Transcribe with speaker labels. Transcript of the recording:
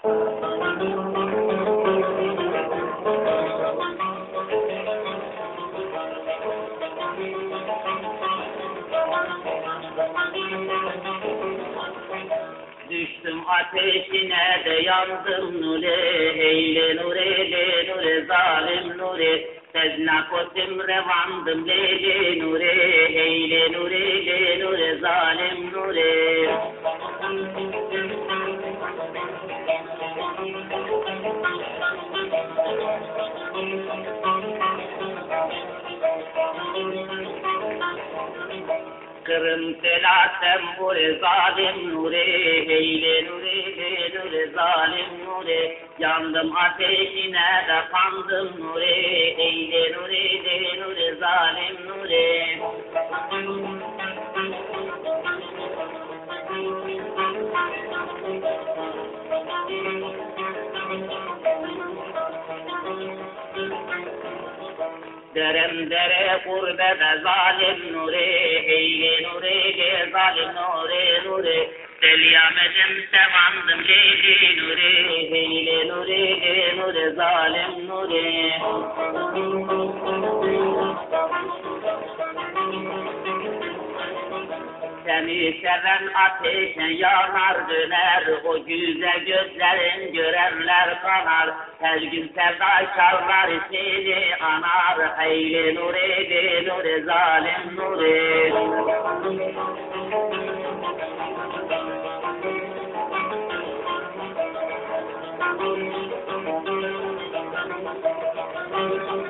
Speaker 1: Düştüm ateşine de yandım nure, eyle nure, le nure, zalim nure. Tezna kosim revandım lele nure, eyle nure, le nure, zalim nure. Kırım telasem nure, zalim nure, eyle nure, le nure, zalim nure. Yandım ateşine de kandım nure, eyle nure, le nure, zalim nure. Derem dere kurbede zalim nure, eyle nure, le zalim nure, nure. Selyamedim sevandım leyli nure, eyle nure, le Seni seven ateşe yanar döner, o güzel gözlerin görenler kanar. Her gün sevda şarlar seni anar, eyle nure, le nure, zalim nure.